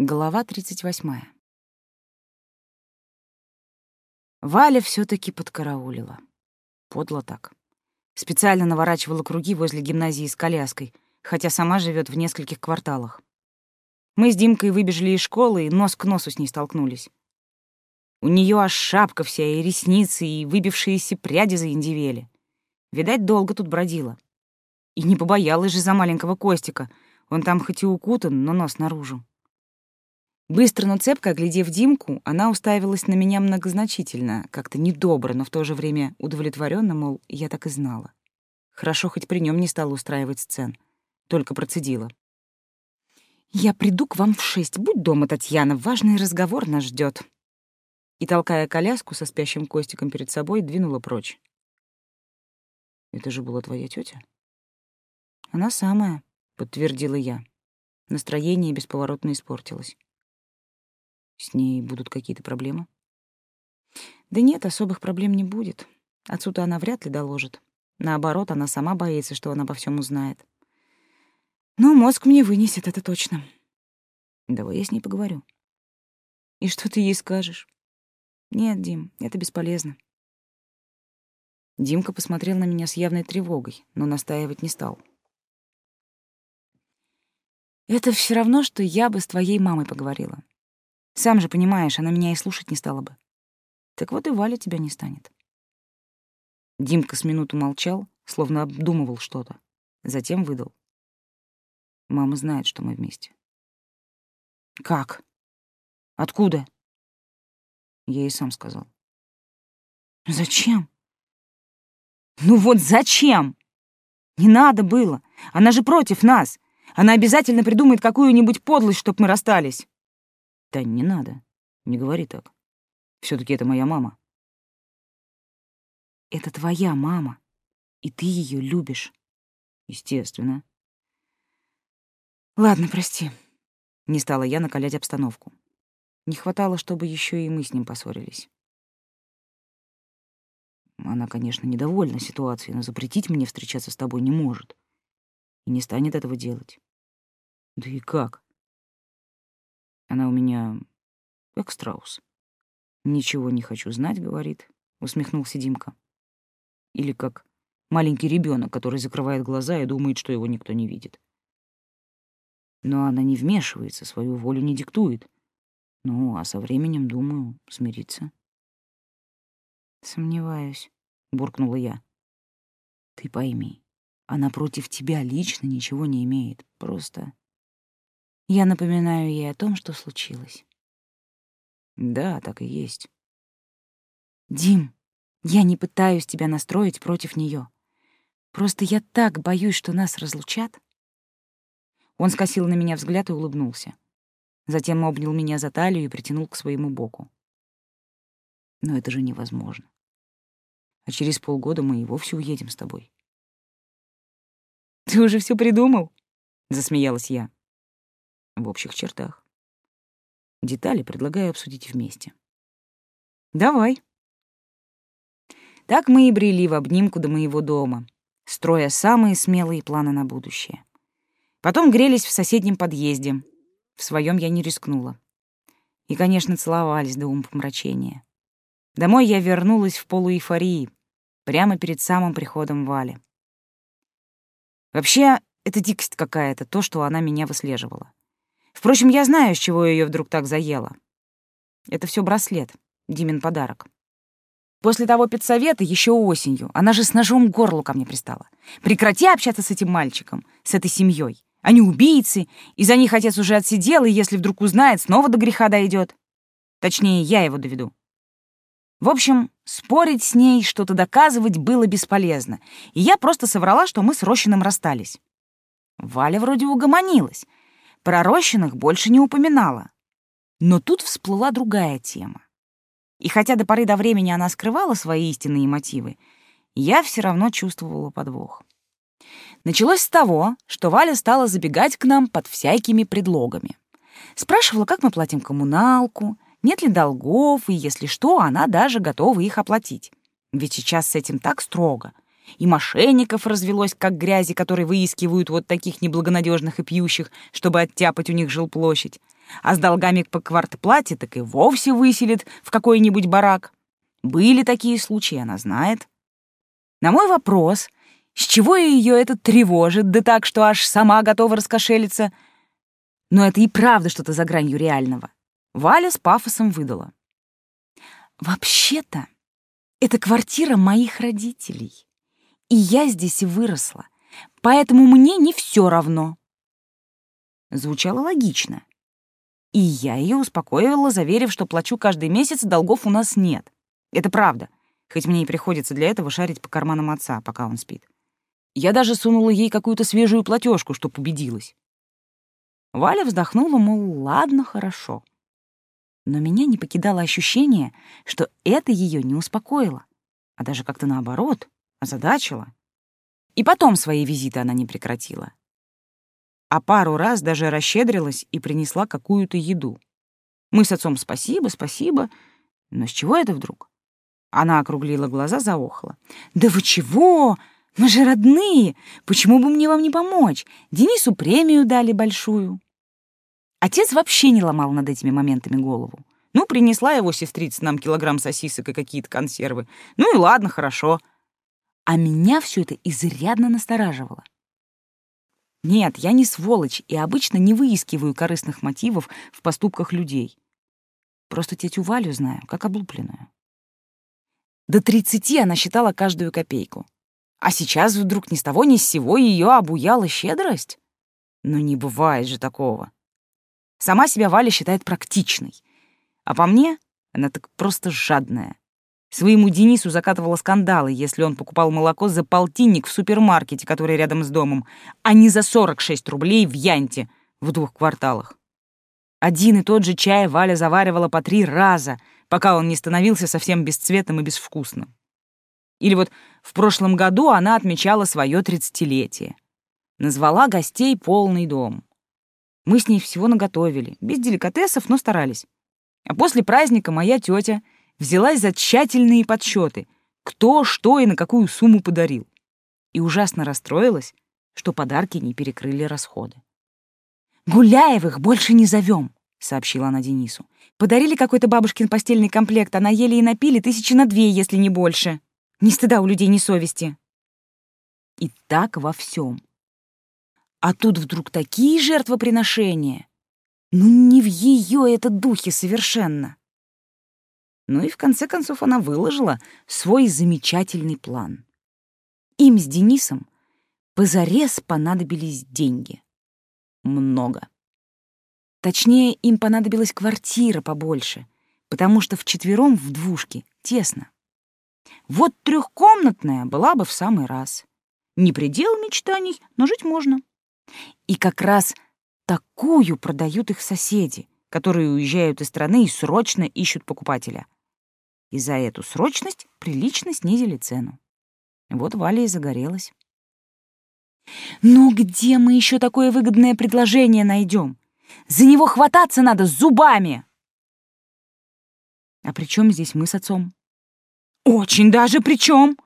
Глава 38. Валя все таки подкараулила. Подло так. Специально наворачивала круги возле гимназии с коляской, хотя сама живет в нескольких кварталах. Мы с Димкой выбежали из школы и нос к носу с ней столкнулись. У нее аж шапка вся, и ресницы, и выбившиеся пряди заиндивели. Видать, долго тут бродила. И не побоялась же за маленького Костика. Он там хоть и укутан, но нос наружу. Быстро, но цепко оглядев Димку, она уставилась на меня многозначительно, как-то недобро, но в то же время удовлетворенно, мол, я так и знала. Хорошо, хоть при нем не стала устраивать сцен, только процедила. «Я приду к вам в шесть. Будь дома, Татьяна, важный разговор нас ждет. И, толкая коляску со спящим Костиком перед собой, двинула прочь. «Это же была твоя тетя? «Она самая», — подтвердила я. Настроение бесповоротно испортилось. С ней будут какие-то проблемы? Да нет, особых проблем не будет. Отсюда она вряд ли доложит. Наоборот, она сама боится, что она обо всем узнает. Но мозг мне вынесет, это точно. Давай я с ней поговорю. И что ты ей скажешь? Нет, Дим, это бесполезно. Димка посмотрел на меня с явной тревогой, но настаивать не стал. Это все равно, что я бы с твоей мамой поговорила. Сам же понимаешь, она меня и слушать не стала бы. Так вот и Валя тебя не станет. Димка с минуту молчал, словно обдумывал что-то. Затем выдал. Мама знает, что мы вместе. Как? Откуда? Я ей сам сказал. Зачем? Ну вот зачем? Не надо было. Она же против нас. Она обязательно придумает какую-нибудь подлость, чтоб мы расстались. Тань, не надо. Не говори так. все таки это моя мама. Это твоя мама, и ты ее любишь. Естественно. Ладно, прости. Не стала я накалять обстановку. Не хватало, чтобы еще и мы с ним поссорились. Она, конечно, недовольна ситуацией, но запретить мне встречаться с тобой не может. И не станет этого делать. Да и как? Она у меня как страус. «Ничего не хочу знать», — говорит, — усмехнулся Димка. Или как маленький ребенок, который закрывает глаза и думает, что его никто не видит. Но она не вмешивается, свою волю не диктует. Ну, а со временем, думаю, смириться. «Сомневаюсь», — буркнула я. «Ты пойми, она против тебя лично ничего не имеет. Просто я напоминаю ей о том, что случилось. Да, так и есть. Дим, я не пытаюсь тебя настроить против нее. Просто я так боюсь, что нас разлучат. Он скосил на меня взгляд и улыбнулся. Затем обнял меня за талию и притянул к своему боку. Но это же невозможно. А через полгода мы и вовсе уедем с тобой. «Ты уже все придумал?» — засмеялась я в общих чертах. Детали предлагаю обсудить вместе. Давай. Так мы и брели в обнимку до моего дома, строя самые смелые планы на будущее. Потом грелись в соседнем подъезде. В своем я не рискнула. И, конечно, целовались до умопомрачения. Домой я вернулась в полуэйфории, прямо перед самым приходом Вали. Вообще, это дикость какая-то, то, что она меня выслеживала. Впрочем, я знаю, с чего ее вдруг так заело. Это все браслет, Димин подарок. После того педсовета еще осенью она же с ножом к горлу ко мне пристала. Прекрати общаться с этим мальчиком, с этой семьей. Они убийцы, и за них отец уже отсидел, и если вдруг узнает, снова до греха дойдет. Точнее, я его доведу. В общем, спорить с ней, что-то доказывать было бесполезно, и я просто соврала, что мы с Рощиным расстались. Валя вроде угомонилась, про Рощиных больше не упоминала. Но тут всплыла другая тема. И хотя до поры до времени она скрывала свои истинные мотивы, я все равно чувствовала подвох. Началось с того, что Валя стала забегать к нам под всякими предлогами. Спрашивала, как мы платим коммуналку, нет ли долгов, и если что, она даже готова их оплатить. Ведь сейчас с этим так строго — и мошенников развелось, как грязи, которые выискивают вот таких неблагонадежных и пьющих, чтобы оттяпать у них жилплощадь. А с долгами по квартплате так и вовсе выселит в какой-нибудь барак. Были такие случаи, она знает. На мой вопрос, с чего ее это тревожит, да так, что аж сама готова раскошелиться, но это и правда что-то за гранью реального, Валя с пафосом выдала. «Вообще-то, это квартира моих родителей, и я здесь выросла, поэтому мне не все равно». Звучало логично. И я ее успокоила, заверив, что плачу каждый месяц, долгов у нас нет. Это правда, хоть мне и приходится для этого шарить по карманам отца, пока он спит. Я даже сунула ей какую-то свежую платежку, чтоб убедилась. Валя вздохнула, мол, ладно, хорошо. Но меня не покидало ощущение, что это ее не успокоило, а даже как-то наоборот, озадачило. И потом свои визиты она не прекратила а пару раз даже расщедрилась и принесла какую-то еду. Мы с отцом спасибо, спасибо. Но с чего это вдруг? Она округлила глаза, заохла. «Да вы чего? Мы же родные! Почему бы мне вам не помочь? Денису премию дали большую». Отец вообще не ломал над этими моментами голову. Ну, принесла его сестрица нам килограмм сосисок и какие-то консервы. Ну и ладно, хорошо. А меня все это изрядно настораживало. Нет, я не сволочь и обычно не выискиваю корыстных мотивов в поступках людей. Просто тетю Валю знаю, как облупленную. До тридцати она считала каждую копейку. А сейчас вдруг ни с того ни с сего ее обуяла щедрость? Ну не бывает же такого. Сама себя Валя считает практичной. А по мне, она так просто жадная. Своему Денису закатывала скандалы, если он покупал молоко за полтинник в супермаркете, который рядом с домом, а не за 46 рублей в Янте в двух кварталах. Один и тот же чай Валя заваривала по три раза, пока он не становился совсем бесцветным и безвкусным. Или вот в прошлом году она отмечала свое тридцатилетие. Назвала гостей полный дом. Мы с ней всего наготовили, без деликатесов, но старались. А после праздника моя тетя — взялась за тщательные подсчеты, кто, что и на какую сумму подарил. И ужасно расстроилась, что подарки не перекрыли расходы. «Гуляевых больше не зовем», — сообщила она Денису. «Подарили какой-то бабушкин постельный комплект, а наели и напили тысячи на две, если не больше. Ни стыда у людей, ни совести». И так во всем. А тут вдруг такие жертвоприношения. Ну, не в ее это духе совершенно. Ну и в конце концов она выложила свой замечательный план. Им с Денисом позарез понадобились деньги. Много. Точнее, им понадобилась квартира побольше, потому что вчетвером в двушке тесно. Вот трехкомнатная была бы в самый раз. Не предел мечтаний, но жить можно. И как раз такую продают их соседи, которые уезжают из страны и срочно ищут покупателя и за эту срочность прилично снизили цену. Вот Валя и загорелась. «Ну где мы еще такое выгодное предложение найдем? За него хвататься надо зубами!» «А при чем здесь мы с отцом?» «Очень даже при чем!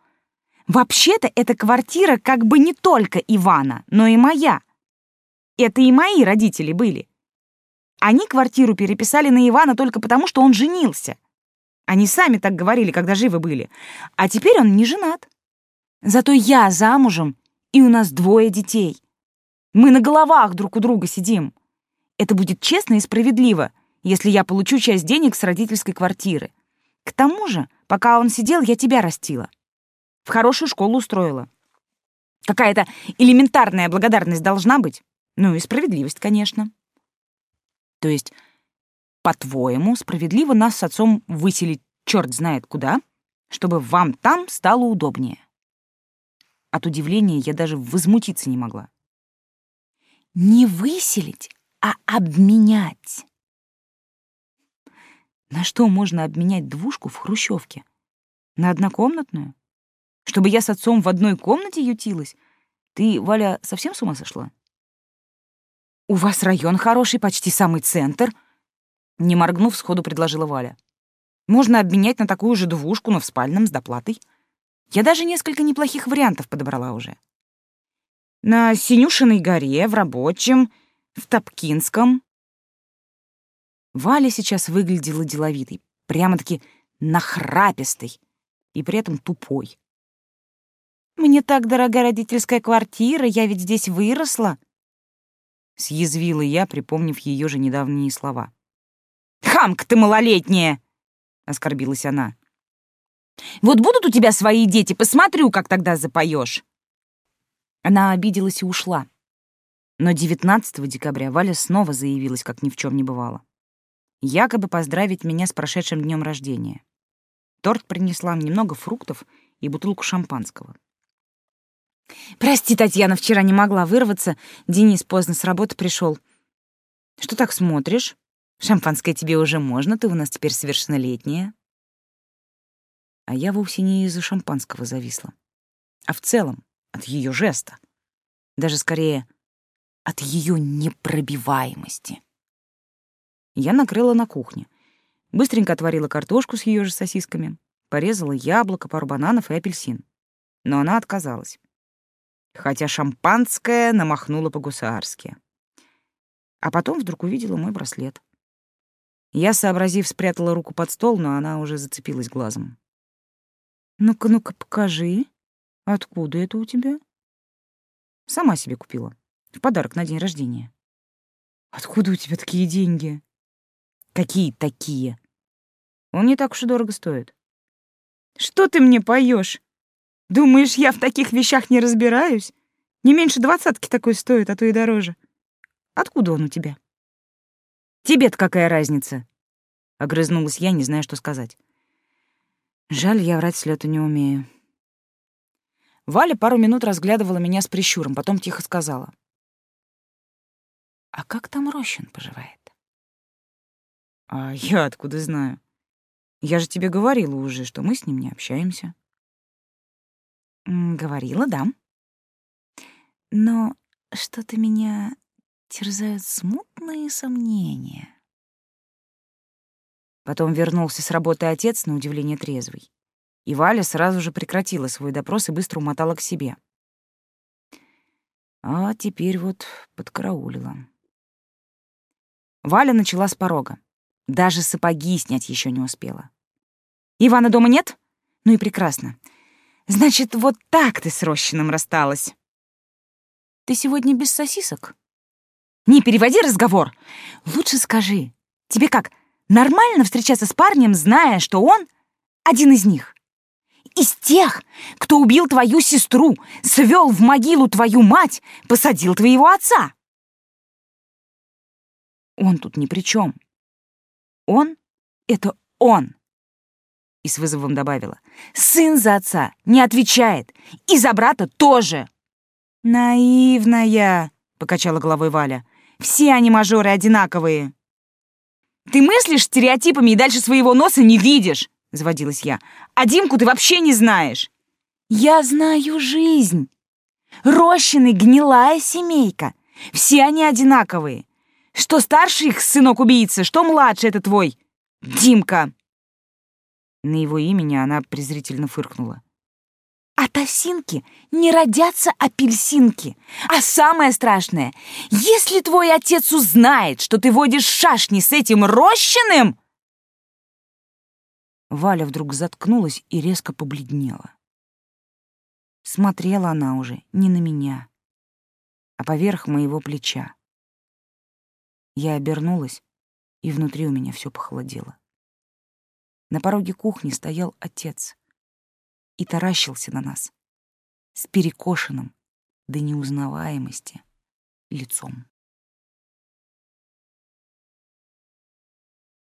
Вообще-то эта квартира как бы не только Ивана, но и моя. Это и мои родители были. Они квартиру переписали на Ивана только потому, что он женился. Они сами так говорили, когда живы были. А теперь он не женат. Зато я замужем, и у нас двое детей. Мы на головах друг у друга сидим. Это будет честно и справедливо, если я получу часть денег с родительской квартиры. К тому же, пока он сидел, я тебя растила. В хорошую школу устроила. Какая-то элементарная благодарность должна быть. Ну и справедливость, конечно. То есть по-твоему, справедливо нас с отцом выселить черт знает куда, чтобы вам там стало удобнее? От удивления я даже возмутиться не могла. Не выселить, а обменять. На что можно обменять двушку в хрущевке? На однокомнатную? Чтобы я с отцом в одной комнате ютилась? Ты, Валя, совсем с ума сошла? У вас район хороший, почти самый центр — не моргнув, сходу предложила Валя. Можно обменять на такую же двушку, но в спальном с доплатой. Я даже несколько неплохих вариантов подобрала уже. На Синюшиной горе, в Рабочем, в Топкинском. Валя сейчас выглядела деловитой, прямо-таки нахрапистой и при этом тупой. «Мне так дорога родительская квартира, я ведь здесь выросла», — съязвила я, припомнив ее же недавние слова. «Хамка ты малолетняя!» — оскорбилась она. «Вот будут у тебя свои дети, посмотрю, как тогда запоешь. Она обиделась и ушла. Но 19 декабря Валя снова заявилась, как ни в чем не бывало. Якобы поздравить меня с прошедшим днем рождения. Торт принесла немного фруктов и бутылку шампанского. «Прости, Татьяна, вчера не могла вырваться. Денис поздно с работы пришел. Что так смотришь? Шампанское тебе уже можно, ты у нас теперь совершеннолетняя». А я вовсе не из-за шампанского зависла, а в целом от ее жеста. Даже скорее от ее непробиваемости. Я накрыла на кухне. Быстренько отварила картошку с ее же сосисками, порезала яблоко, пару бананов и апельсин. Но она отказалась. Хотя шампанское намахнула по-гусарски. А потом вдруг увидела мой браслет. Я, сообразив, спрятала руку под стол, но она уже зацепилась глазом. «Ну-ка, ну-ка, покажи. Откуда это у тебя?» «Сама себе купила. В подарок на день рождения». «Откуда у тебя такие деньги?» «Какие такие?» «Он не так уж и дорого стоит». «Что ты мне поешь? Думаешь, я в таких вещах не разбираюсь? Не меньше двадцатки такой стоит, а то и дороже. Откуда он у тебя?» «Тебе-то какая разница?» — огрызнулась я, не зная, что сказать. Жаль, я врать с лёту не умею. Валя пару минут разглядывала меня с прищуром, потом тихо сказала. «А как там Рощин поживает?» «А я откуда знаю? Я же тебе говорила уже, что мы с ним не общаемся». «Говорила, да. Но что-то меня терзают смутные сомнения». Потом вернулся с работы отец, на удивление трезвый. И Валя сразу же прекратила свой допрос и быстро умотала к себе. А теперь вот подкараулила. Валя начала с порога. Даже сапоги снять еще не успела. «Ивана дома нет? Ну и прекрасно. Значит, вот так ты с Рощиным рассталась. Ты сегодня без сосисок? Не переводи разговор. Лучше скажи, тебе как, Нормально встречаться с парнем, зная, что он один из них. Из тех, кто убил твою сестру, свел в могилу твою мать, посадил твоего отца. Он тут ни при чем. Он — это он. И с вызовом добавила. Сын за отца не отвечает. И за брата тоже. Наивная, покачала головой Валя. Все они мажоры одинаковые. Ты мыслишь стереотипами и дальше своего носа не видишь, заводилась я. А Димку ты вообще не знаешь. Я знаю жизнь. Рощины гнилая семейка. Все они одинаковые. Что старший их сынок убийца, что младший это твой Димка. На его имени она презрительно фыркнула. От осинки не родятся апельсинки. А самое страшное, если твой отец узнает, что ты водишь шашни с этим рощиным... Валя вдруг заткнулась и резко побледнела. Смотрела она уже не на меня, а поверх моего плеча. Я обернулась, и внутри у меня все похолодело. На пороге кухни стоял отец — и таращился на нас с перекошенным до неузнаваемости лицом.